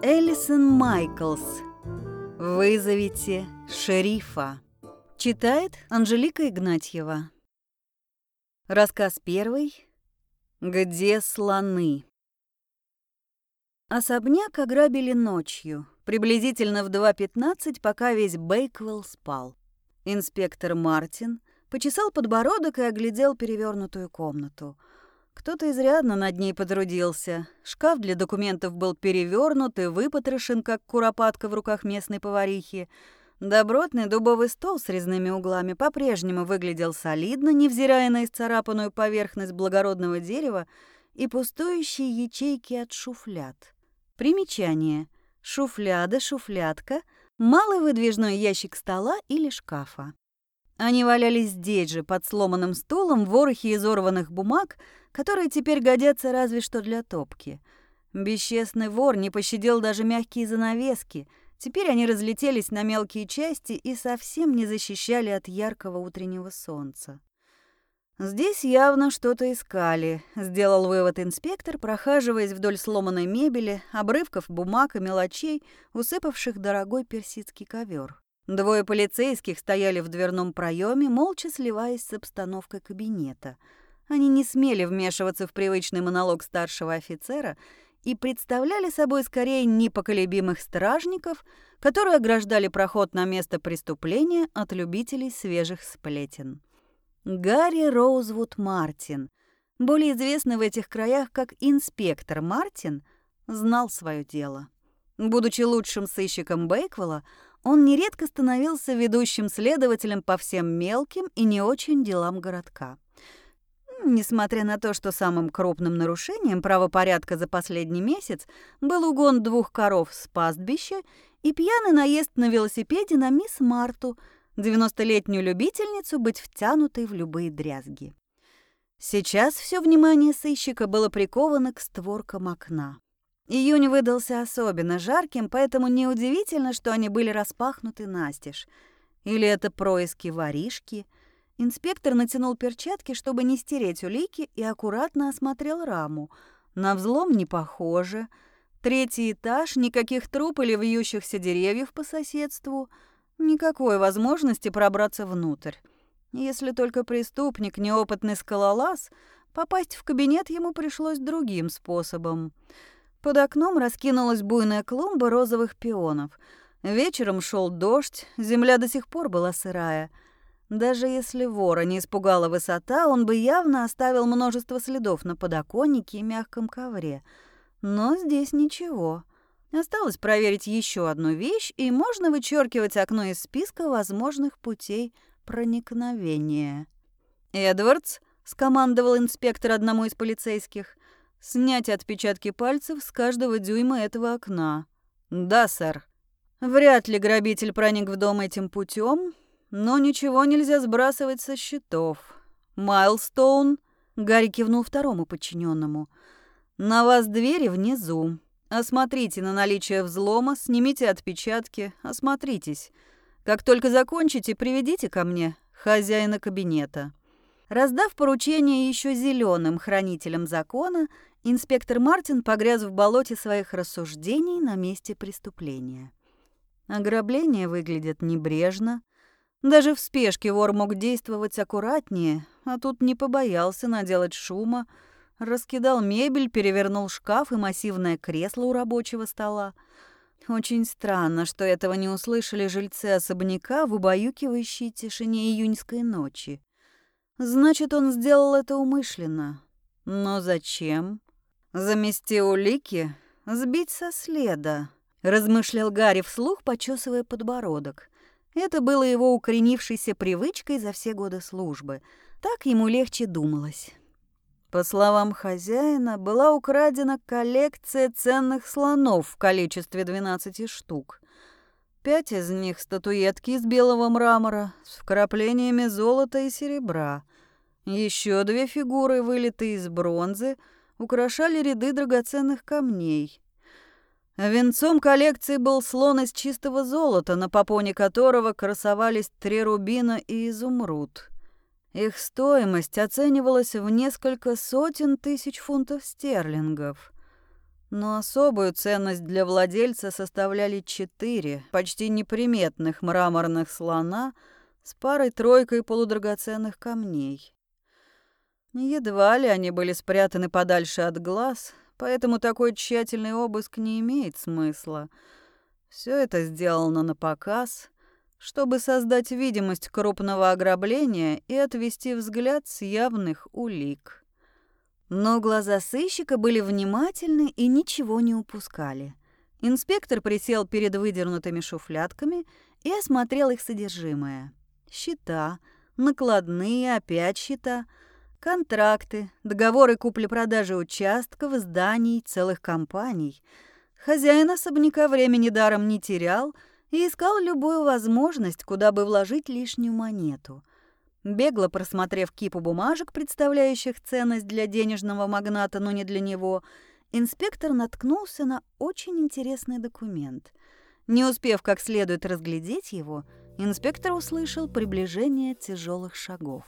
Элисон Майклс. Вызовите шерифа. Читает Анжелика Игнатьева. Рассказ первый. Где слоны? Особняк ограбили ночью, приблизительно в 2.15, пока весь Бейквелл спал. Инспектор Мартин почесал подбородок и оглядел перевернутую комнату. Кто-то изрядно над ней потрудился. Шкаф для документов был перевернут и выпотрошен, как куропатка в руках местной поварихи. Добротный дубовый стол с резными углами по-прежнему выглядел солидно, невзирая на исцарапанную поверхность благородного дерева и пустующие ячейки от шуфлят. Примечание. Шуфляда, шуфлятка, малый выдвижной ящик стола или шкафа. Они валялись здесь же, под сломанным стулом, в ворохе изорванных бумаг, которые теперь годятся разве что для топки. Бесчестный вор не пощадил даже мягкие занавески — Теперь они разлетелись на мелкие части и совсем не защищали от яркого утреннего солнца. Здесь явно что-то искали, сделал вывод инспектор, прохаживаясь вдоль сломанной мебели, обрывков бумаг и мелочей, усыпавших дорогой персидский ковер. Двое полицейских стояли в дверном проеме, молча сливаясь с обстановкой кабинета. Они не смели вмешиваться в привычный монолог старшего офицера и представляли собой скорее непоколебимых стражников, которые ограждали проход на место преступления от любителей свежих сплетен. Гарри Роузвуд Мартин, более известный в этих краях как инспектор Мартин, знал свое дело. Будучи лучшим сыщиком Бейквелла, он нередко становился ведущим следователем по всем мелким и не очень делам городка. Несмотря на то, что самым крупным нарушением правопорядка за последний месяц был угон двух коров с пастбища и пьяный наезд на велосипеде на мисс Марту, 90-летнюю любительницу быть втянутой в любые дрязги. Сейчас все внимание сыщика было приковано к створкам окна. Июнь выдался особенно жарким, поэтому неудивительно, что они были распахнуты настежь. Или это происки воришки — Инспектор натянул перчатки, чтобы не стереть улики, и аккуратно осмотрел раму. На взлом не похоже. Третий этаж, никаких труп или вьющихся деревьев по соседству. Никакой возможности пробраться внутрь. Если только преступник неопытный скалолаз, попасть в кабинет ему пришлось другим способом. Под окном раскинулась буйная клумба розовых пионов. Вечером шел дождь, земля до сих пор была сырая — даже если вора не испугала высота, он бы явно оставил множество следов на подоконнике и мягком ковре. Но здесь ничего. Осталось проверить еще одну вещь, и можно вычеркивать окно из списка возможных путей проникновения. «Эдвардс», — скомандовал инспектор одному из полицейских, — «снять отпечатки пальцев с каждого дюйма этого окна». «Да, сэр». Вряд ли грабитель проник в дом этим путем, но ничего нельзя сбрасывать со счетов. Майлстоун, Гарри кивнул второму подчиненному. На вас двери внизу. Осмотрите на наличие взлома, снимите отпечатки, осмотритесь. Как только закончите, приведите ко мне хозяина кабинета. Раздав поручение еще зеленым хранителям закона, инспектор Мартин погряз в болоте своих рассуждений на месте преступления. Ограбление выглядит небрежно, даже в спешке вор мог действовать аккуратнее, а тут не побоялся наделать шума, раскидал мебель, перевернул шкаф и массивное кресло у рабочего стола. Очень странно, что этого не услышали жильцы особняка в убаюкивающей тишине июньской ночи. Значит, он сделал это умышленно. Но зачем? Замести улики? Сбить со следа? Размышлял Гарри вслух, почесывая подбородок. Это было его укоренившейся привычкой за все годы службы. Так ему легче думалось. По словам хозяина, была украдена коллекция ценных слонов в количестве 12 штук. Пять из них — статуэтки из белого мрамора с вкраплениями золота и серебра. Еще две фигуры, вылитые из бронзы, украшали ряды драгоценных камней. Венцом коллекции был слон из чистого золота, на попоне которого красовались три рубина и изумруд. Их стоимость оценивалась в несколько сотен тысяч фунтов стерлингов. Но особую ценность для владельца составляли четыре почти неприметных мраморных слона с парой-тройкой полудрагоценных камней. Едва ли они были спрятаны подальше от глаз, поэтому такой тщательный обыск не имеет смысла. Все это сделано на показ, чтобы создать видимость крупного ограбления и отвести взгляд с явных улик. Но глаза сыщика были внимательны и ничего не упускали. Инспектор присел перед выдернутыми шуфлятками и осмотрел их содержимое. Счета, накладные, опять счета, контракты, договоры купли-продажи участков, зданий, целых компаний. Хозяин особняка времени даром не терял и искал любую возможность, куда бы вложить лишнюю монету. Бегло просмотрев кипу бумажек, представляющих ценность для денежного магната, но не для него, инспектор наткнулся на очень интересный документ. Не успев как следует разглядеть его, инспектор услышал приближение тяжелых шагов.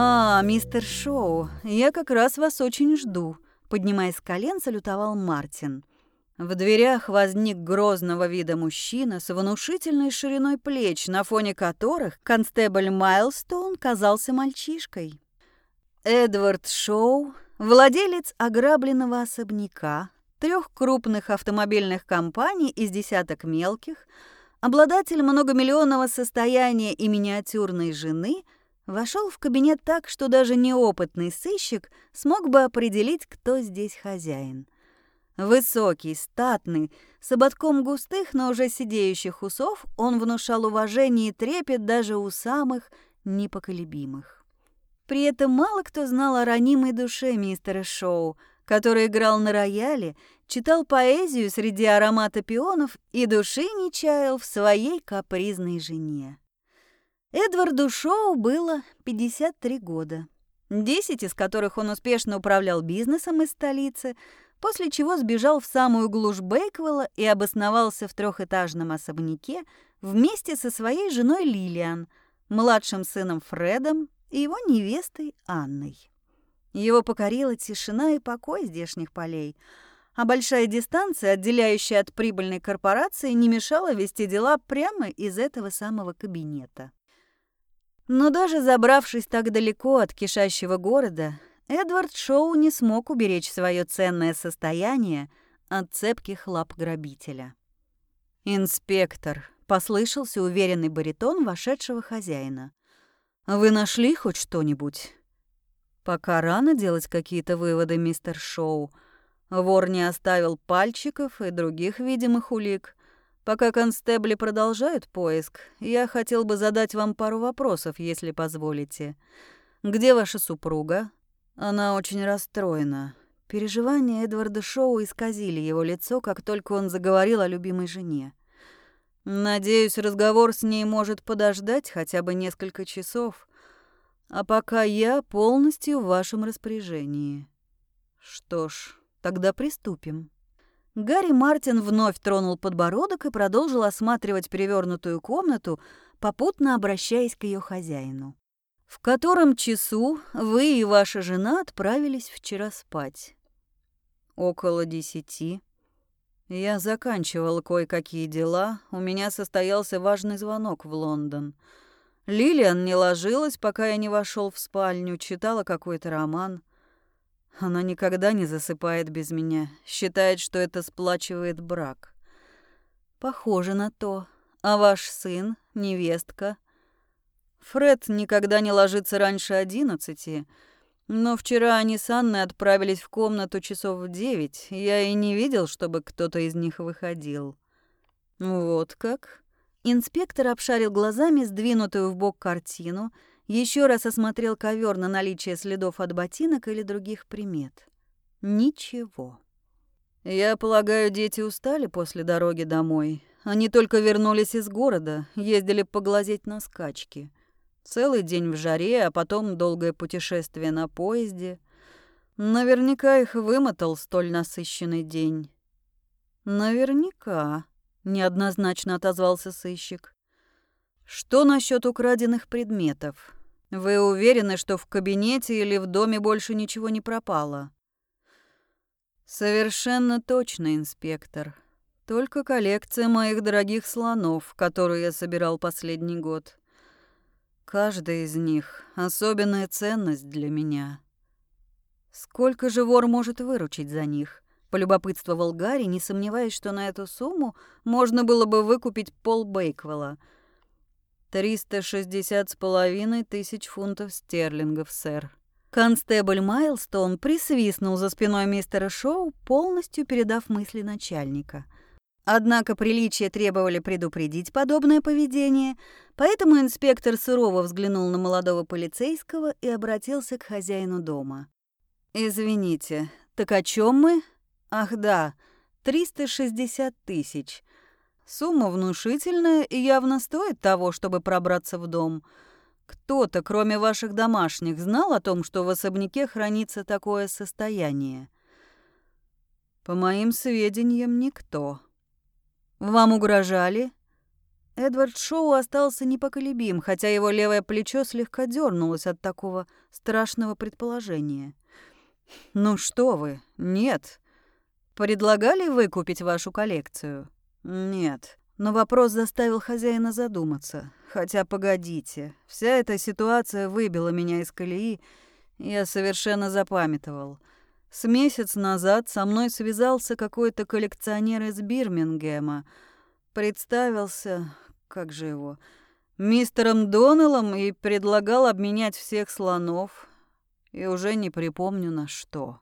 «А, мистер Шоу, я как раз вас очень жду», — поднимаясь с колен, салютовал Мартин. В дверях возник грозного вида мужчина с внушительной шириной плеч, на фоне которых констебль Майлстоун казался мальчишкой. Эдвард Шоу, владелец ограбленного особняка, трех крупных автомобильных компаний из десяток мелких, обладатель многомиллионного состояния и миниатюрной жены — Вошел в кабинет так, что даже неопытный сыщик смог бы определить, кто здесь хозяин. Высокий, статный, с ободком густых, но уже сидеющих усов, он внушал уважение и трепет даже у самых непоколебимых. При этом мало кто знал о ранимой душе мистера Шоу, который играл на рояле, читал поэзию среди аромата пионов и души не чаял в своей капризной жене. Эдварду Шоу было 53 года, 10 из которых он успешно управлял бизнесом из столицы, после чего сбежал в самую глушь Бейквелла и обосновался в трехэтажном особняке вместе со своей женой Лилиан, младшим сыном Фредом и его невестой Анной. Его покорила тишина и покой здешних полей, а большая дистанция, отделяющая от прибыльной корпорации, не мешала вести дела прямо из этого самого кабинета. Но даже забравшись так далеко от кишащего города, Эдвард Шоу не смог уберечь свое ценное состояние от цепких лап грабителя. «Инспектор», — послышался уверенный баритон вошедшего хозяина. «Вы нашли хоть что-нибудь?» «Пока рано делать какие-то выводы, мистер Шоу. Вор не оставил пальчиков и других видимых улик. Пока констебли продолжают поиск, я хотел бы задать вам пару вопросов, если позволите. Где ваша супруга? Она очень расстроена. Переживания Эдварда Шоу исказили его лицо, как только он заговорил о любимой жене. Надеюсь, разговор с ней может подождать хотя бы несколько часов. А пока я полностью в вашем распоряжении. Что ж, тогда приступим. Гарри Мартин вновь тронул подбородок и продолжил осматривать перевернутую комнату, попутно обращаясь к ее хозяину. «В котором часу вы и ваша жена отправились вчера спать?» «Около десяти. Я заканчивал кое-какие дела, у меня состоялся важный звонок в Лондон. Лилиан не ложилась, пока я не вошел в спальню, читала какой-то роман. Она никогда не засыпает без меня, считает, что это сплачивает брак. Похоже на то. А ваш сын, невестка? Фред никогда не ложится раньше одиннадцати, но вчера они с Анной отправились в комнату часов в девять. Я и не видел, чтобы кто-то из них выходил. Вот как? Инспектор обшарил глазами сдвинутую в бок картину — еще раз осмотрел ковер на наличие следов от ботинок или других примет. Ничего. Я полагаю, дети устали после дороги домой. Они только вернулись из города, ездили поглазеть на скачки. Целый день в жаре, а потом долгое путешествие на поезде. Наверняка их вымотал столь насыщенный день. Наверняка, неоднозначно отозвался сыщик. Что насчет украденных предметов? Вы уверены, что в кабинете или в доме больше ничего не пропало? Совершенно точно, инспектор. Только коллекция моих дорогих слонов, которую я собирал последний год. Каждый из них — особенная ценность для меня. Сколько же вор может выручить за них? Полюбопытствовал Гарри, не сомневаясь, что на эту сумму можно было бы выкупить пол Бейквелла — «Триста шестьдесят с половиной тысяч фунтов стерлингов, сэр». Констебль Майлстон присвистнул за спиной мистера Шоу, полностью передав мысли начальника. Однако приличия требовали предупредить подобное поведение, поэтому инспектор сурово взглянул на молодого полицейского и обратился к хозяину дома. «Извините, так о чем мы? Ах да, 360 тысяч. Сумма внушительная и явно стоит того, чтобы пробраться в дом. Кто-то, кроме ваших домашних, знал о том, что в особняке хранится такое состояние? По моим сведениям, никто. Вам угрожали? Эдвард Шоу остался непоколебим, хотя его левое плечо слегка дернулось от такого страшного предположения. «Ну что вы, нет. Предлагали выкупить вашу коллекцию?» Нет, но вопрос заставил хозяина задуматься. Хотя погодите, вся эта ситуация выбила меня из колеи, я совершенно запамятовал. С месяц назад со мной связался какой-то коллекционер из Бирмингема. Представился, как же его, мистером Доннеллом и предлагал обменять всех слонов. И уже не припомню на что.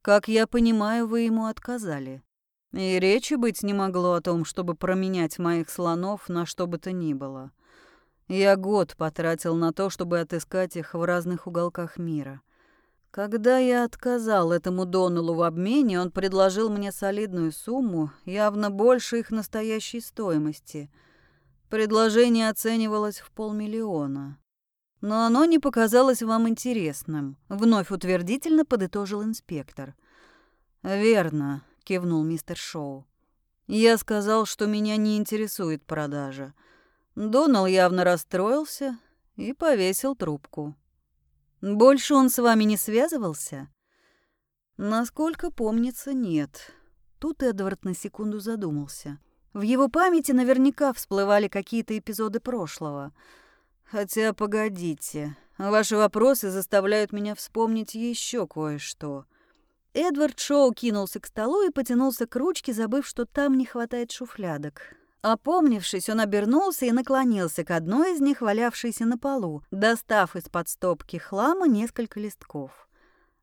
Как я понимаю, вы ему отказали. И речи быть не могло о том, чтобы променять моих слонов на что бы то ни было. Я год потратил на то, чтобы отыскать их в разных уголках мира. Когда я отказал этому Доналу в обмене, он предложил мне солидную сумму, явно больше их настоящей стоимости. Предложение оценивалось в полмиллиона. Но оно не показалось вам интересным, вновь утвердительно подытожил инспектор. Верно, кивнул мистер Шоу. Я сказал, что меня не интересует продажа. Донал явно расстроился и повесил трубку. Больше он с вами не связывался? Насколько помнится, нет. Тут Эдвард на секунду задумался. В его памяти наверняка всплывали какие-то эпизоды прошлого. Хотя, погодите, ваши вопросы заставляют меня вспомнить еще кое-что. Эдвард Шоу кинулся к столу и потянулся к ручке, забыв, что там не хватает шуфлядок. Опомнившись, он обернулся и наклонился к одной из них, валявшейся на полу, достав из-под стопки хлама несколько листков.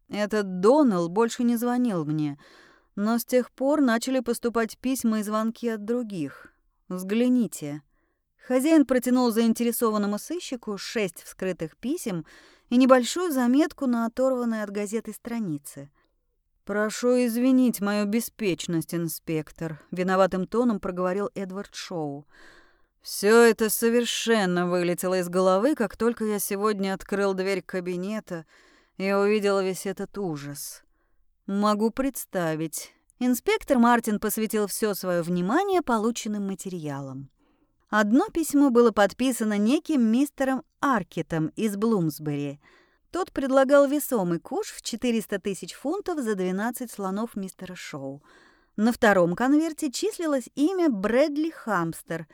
Этот Донал больше не звонил мне, но с тех пор начали поступать письма и звонки от других. Взгляните. Хозяин протянул заинтересованному сыщику шесть вскрытых писем и небольшую заметку на оторванной от газеты странице. «Прошу извинить мою беспечность, инспектор», — виноватым тоном проговорил Эдвард Шоу. Все это совершенно вылетело из головы, как только я сегодня открыл дверь кабинета и увидел весь этот ужас. Могу представить. Инспектор Мартин посвятил все свое внимание полученным материалам. Одно письмо было подписано неким мистером Аркетом из Блумсбери — тот предлагал весомый куш в 400 тысяч фунтов за 12 слонов мистера Шоу. На втором конверте числилось имя Брэдли Хамстер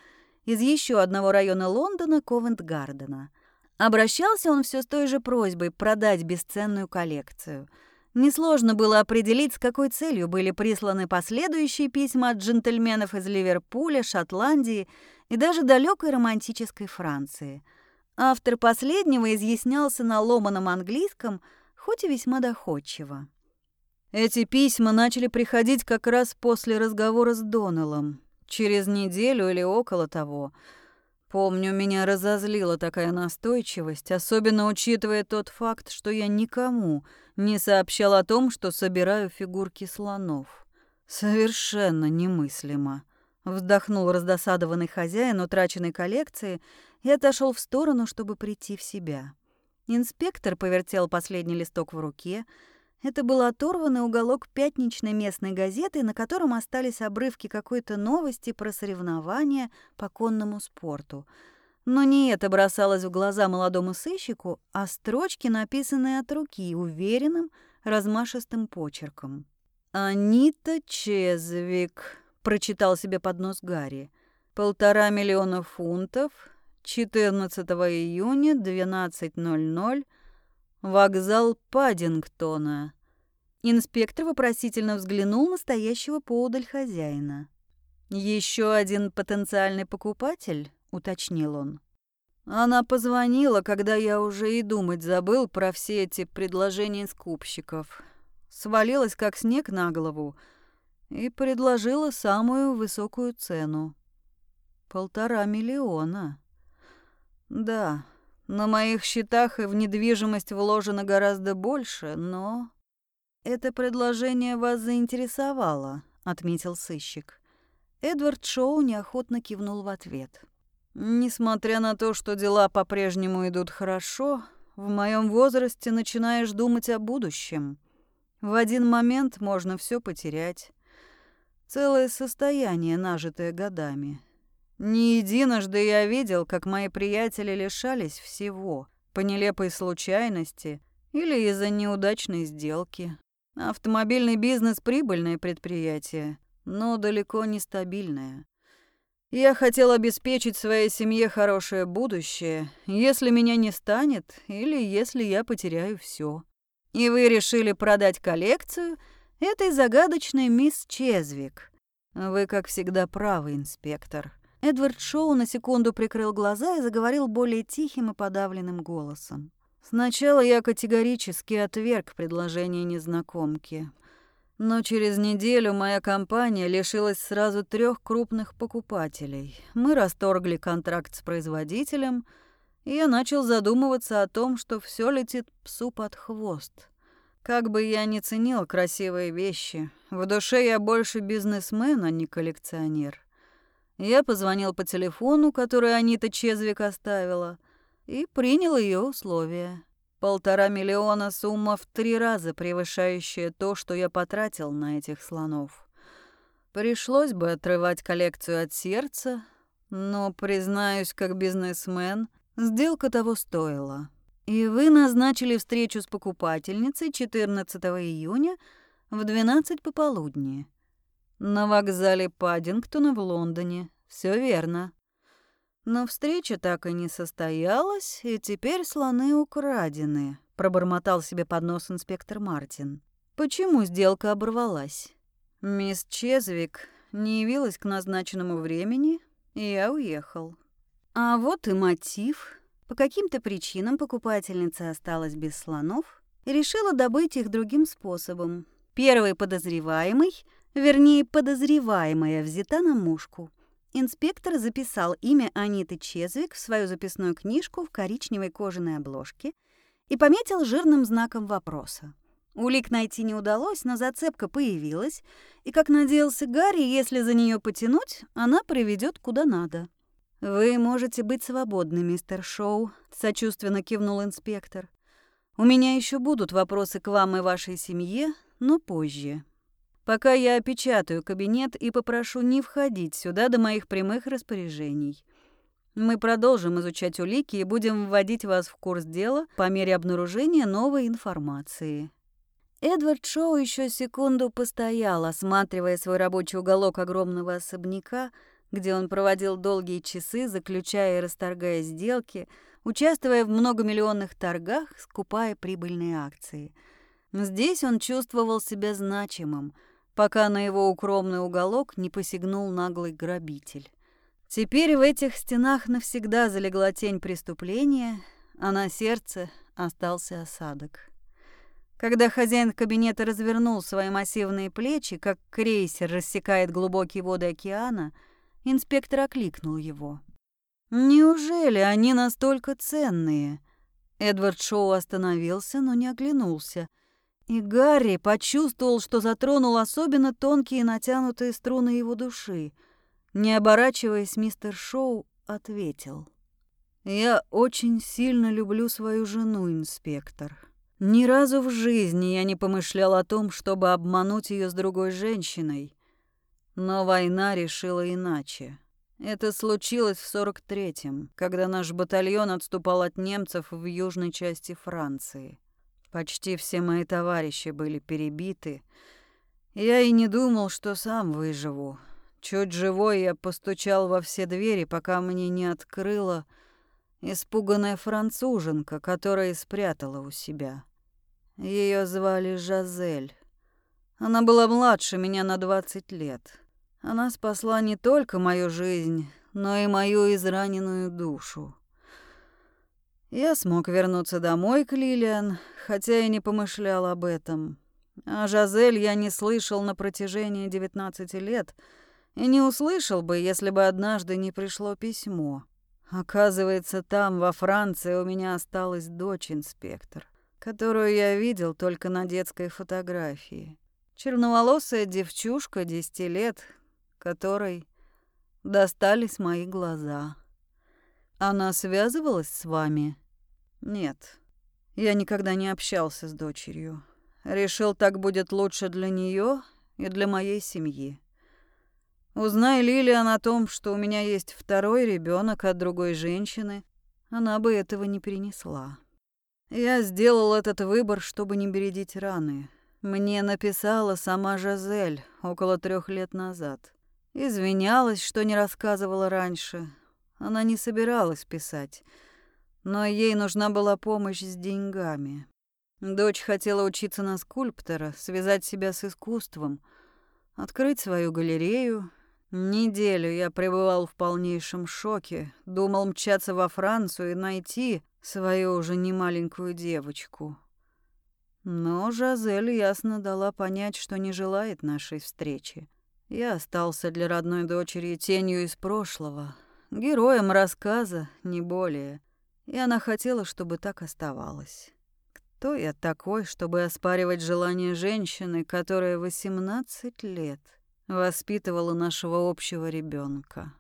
из еще одного района Лондона, Ковент-Гардена. Обращался он все с той же просьбой продать бесценную коллекцию. Несложно было определить, с какой целью были присланы последующие письма от джентльменов из Ливерпуля, Шотландии и даже далекой романтической Франции – Автор последнего изъяснялся на ломаном английском, хоть и весьма доходчиво. Эти письма начали приходить как раз после разговора с Доналом, через неделю или около того. Помню, меня разозлила такая настойчивость, особенно учитывая тот факт, что я никому не сообщал о том, что собираю фигурки слонов. Совершенно немыслимо. Вздохнул раздосадованный хозяин утраченной коллекции и отошел в сторону, чтобы прийти в себя. Инспектор повертел последний листок в руке Это был оторванный уголок пятничной местной газеты, на котором остались обрывки какой-то новости про соревнования по конному спорту. Но не это бросалось в глаза молодому сыщику, а строчки, написанные от руки, уверенным, размашистым почерком. «Анита Чезвик», — прочитал себе под нос Гарри. «Полтора миллиона фунтов, 14 июня, 12.00, вокзал Паддингтона». Инспектор вопросительно взглянул на стоящего поодаль хозяина. «Еще один потенциальный покупатель?» — уточнил он. Она позвонила, когда я уже и думать забыл про все эти предложения скупщиков свалилась как снег на голову и предложила самую высокую цену. Полтора миллиона. Да, на моих счетах и в недвижимость вложено гораздо больше, но... «Это предложение вас заинтересовало», — отметил сыщик. Эдвард Шоу неохотно кивнул в ответ. «Несмотря на то, что дела по-прежнему идут хорошо, в моем возрасте начинаешь думать о будущем. В один момент можно все потерять. Целое состояние, нажитое годами. Не единожды я видел, как мои приятели лишались всего по нелепой случайности или из-за неудачной сделки. Автомобильный бизнес – прибыльное предприятие, но далеко не стабильное. Я хотел обеспечить своей семье хорошее будущее, если меня не станет или если я потеряю все. И вы решили продать коллекцию этой загадочной мисс Чезвик. Вы, как всегда, правы, инспектор. Эдвард Шоу на секунду прикрыл глаза и заговорил более тихим и подавленным голосом. Сначала я категорически отверг предложение незнакомки. Но через неделю моя компания лишилась сразу трех крупных покупателей. Мы расторгли контракт с производителем — и я начал задумываться о том, что все летит псу под хвост. Как бы я ни ценил красивые вещи, в душе я больше бизнесмен, а не коллекционер. Я позвонил по телефону, который Анита Чезвик оставила, и принял ее условия. Полтора миллиона сумма в три раза превышающая то, что я потратил на этих слонов. Пришлось бы отрывать коллекцию от сердца, но, признаюсь, как бизнесмен, Сделка того стоила. И вы назначили встречу с покупательницей 14 июня в 12 пополудни. На вокзале Паддингтона в Лондоне. Все верно. Но встреча так и не состоялась, и теперь слоны украдены, пробормотал себе под нос инспектор Мартин. Почему сделка оборвалась? Мисс Чезвик не явилась к назначенному времени, и я уехал. А вот и мотив. По каким-то причинам покупательница осталась без слонов и решила добыть их другим способом. Первый подозреваемый, вернее, подозреваемая, взята на мушку. Инспектор записал имя Аниты Чезвик в свою записную книжку в коричневой кожаной обложке и пометил жирным знаком вопроса. Улик найти не удалось, но зацепка появилась, и, как надеялся Гарри, если за нее потянуть, она приведет куда надо. «Вы можете быть свободны, мистер Шоу», — сочувственно кивнул инспектор. «У меня еще будут вопросы к вам и вашей семье, но позже. Пока я опечатаю кабинет и попрошу не входить сюда до моих прямых распоряжений. Мы продолжим изучать улики и будем вводить вас в курс дела по мере обнаружения новой информации». Эдвард Шоу еще секунду постоял, осматривая свой рабочий уголок огромного особняка, где он проводил долгие часы, заключая и расторгая сделки, участвуя в многомиллионных торгах, скупая прибыльные акции. Здесь он чувствовал себя значимым, пока на его укромный уголок не посягнул наглый грабитель. Теперь в этих стенах навсегда залегла тень преступления, а на сердце остался осадок. Когда хозяин кабинета развернул свои массивные плечи, как крейсер рассекает глубокие воды океана — Инспектор окликнул его. «Неужели они настолько ценные?» Эдвард Шоу остановился, но не оглянулся. И Гарри почувствовал, что затронул особенно тонкие натянутые струны его души. Не оборачиваясь, мистер Шоу ответил. «Я очень сильно люблю свою жену, инспектор. Ни разу в жизни я не помышлял о том, чтобы обмануть ее с другой женщиной. Но война решила иначе. Это случилось в 43-м, когда наш батальон отступал от немцев в южной части Франции. Почти все мои товарищи были перебиты. Я и не думал, что сам выживу. Чуть живой я постучал во все двери, пока мне не открыла испуганная француженка, которая спрятала у себя. Ее звали Жазель. Она была младше меня на 20 лет. Она спасла не только мою жизнь, но и мою израненную душу. Я смог вернуться домой к Лилиан, хотя и не помышлял об этом. А Жазель я не слышал на протяжении 19 лет и не услышал бы, если бы однажды не пришло письмо. Оказывается, там, во Франции, у меня осталась дочь-инспектор которую я видел только на детской фотографии. Черноволосая девчушка десяти лет, которой достались мои глаза. Она связывалась с вами? Нет. Я никогда не общался с дочерью. Решил, так будет лучше для нее и для моей семьи. Узнай Лилиан о том, что у меня есть второй ребенок от другой женщины, она бы этого не перенесла. Я сделал этот выбор, чтобы не бередить раны. Мне написала сама Жазель около трех лет назад. Извинялась, что не рассказывала раньше. Она не собиралась писать, но ей нужна была помощь с деньгами. Дочь хотела учиться на скульптора, связать себя с искусством, открыть свою галерею. Неделю я пребывал в полнейшем шоке, думал мчаться во Францию и найти свою уже немаленькую девочку. Но Жазель ясно дала понять, что не желает нашей встречи. Я остался для родной дочери тенью из прошлого, героем рассказа, не более. И она хотела, чтобы так оставалось. Кто я такой, чтобы оспаривать желание женщины, которая 18 лет воспитывала нашего общего ребенка?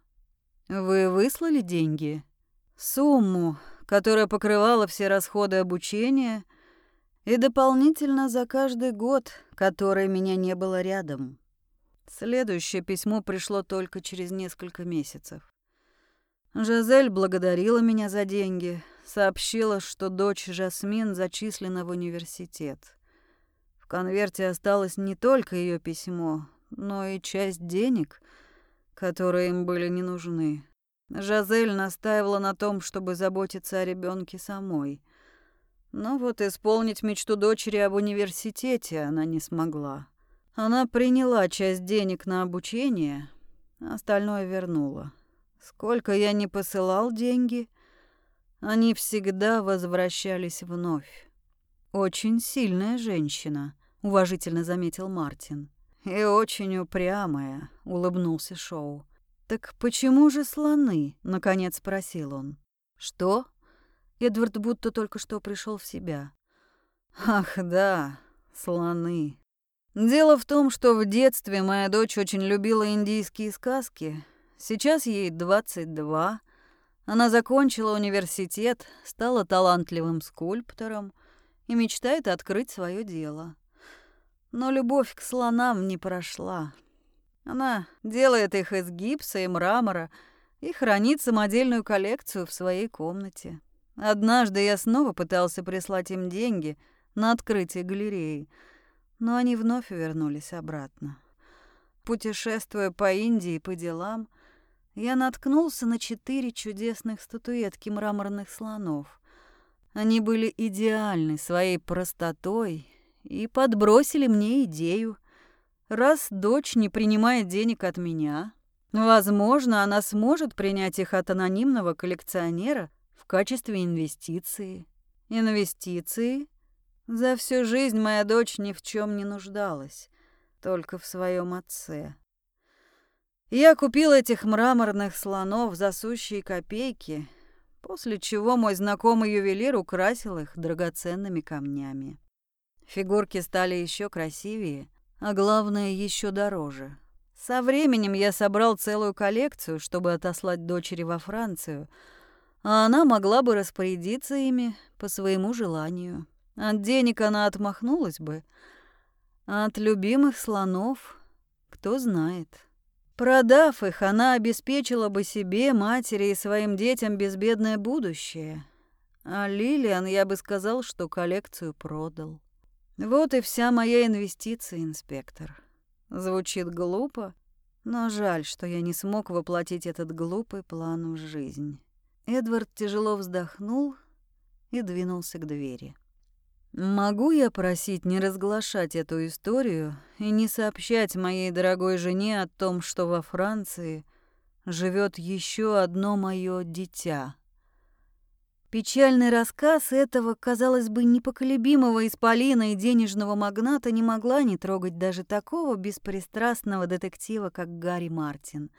Вы выслали деньги? Сумму, которая покрывала все расходы обучения и дополнительно за каждый год, который меня не было рядом. Следующее письмо пришло только через несколько месяцев. Жазель благодарила меня за деньги, сообщила, что дочь Жасмин зачислена в университет. В конверте осталось не только ее письмо, но и часть денег, которые им были не нужны. Жазель настаивала на том, чтобы заботиться о ребенке самой. Но вот исполнить мечту дочери об университете она не смогла. Она приняла часть денег на обучение, остальное вернула. Сколько я не посылал деньги, они всегда возвращались вновь. «Очень сильная женщина», — уважительно заметил Мартин. «И очень упрямая», — улыбнулся Шоу. «Так почему же слоны?» — наконец спросил он. «Что?» Эдвард будто только что пришел в себя. «Ах, да, слоны. Дело в том, что в детстве моя дочь очень любила индийские сказки. Сейчас ей 22. Она закончила университет, стала талантливым скульптором и мечтает открыть свое дело. Но любовь к слонам не прошла. Она делает их из гипса и мрамора и хранит самодельную коллекцию в своей комнате. Однажды я снова пытался прислать им деньги на открытие галереи, но они вновь вернулись обратно. Путешествуя по Индии по делам, я наткнулся на четыре чудесных статуэтки мраморных слонов. Они были идеальны своей простотой и подбросили мне идею Раз дочь не принимает денег от меня, возможно, она сможет принять их от анонимного коллекционера в качестве инвестиции. Инвестиции? За всю жизнь моя дочь ни в чем не нуждалась, только в своем отце. Я купил этих мраморных слонов за сущие копейки, после чего мой знакомый ювелир украсил их драгоценными камнями. Фигурки стали еще красивее, а главное, еще дороже. Со временем я собрал целую коллекцию, чтобы отослать дочери во Францию, а она могла бы распорядиться ими по своему желанию. От денег она отмахнулась бы. От любимых слонов кто знает. Продав их, она обеспечила бы себе, матери и своим детям безбедное будущее. А Лилиан, я бы сказал, что коллекцию продал. Вот и вся моя инвестиция, инспектор. Звучит глупо, но жаль, что я не смог воплотить этот глупый план в жизнь. Эдвард тяжело вздохнул и двинулся к двери. «Могу я просить не разглашать эту историю и не сообщать моей дорогой жене о том, что во Франции живет еще одно мое дитя?» Печальный рассказ этого, казалось бы, непоколебимого исполина и денежного магната не могла не трогать даже такого беспристрастного детектива, как Гарри Мартин.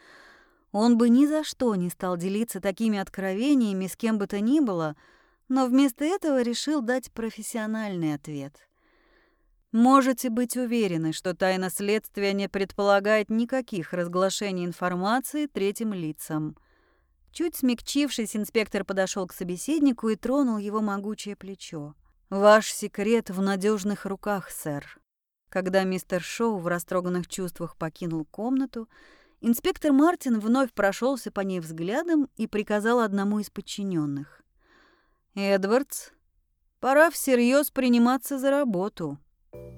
Он бы ни за что не стал делиться такими откровениями с кем бы то ни было, но вместо этого решил дать профессиональный ответ. Можете быть уверены, что тайна следствия не предполагает никаких разглашений информации третьим лицам. Чуть смягчившись, инспектор подошел к собеседнику и тронул его могучее плечо. «Ваш секрет в надежных руках, сэр». Когда мистер Шоу в растроганных чувствах покинул комнату, инспектор Мартин вновь прошелся по ней взглядом и приказал одному из подчиненных: Эдвардс, пора всерьез приниматься за работу.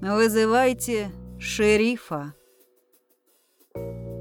Вызывайте шерифа. Thank you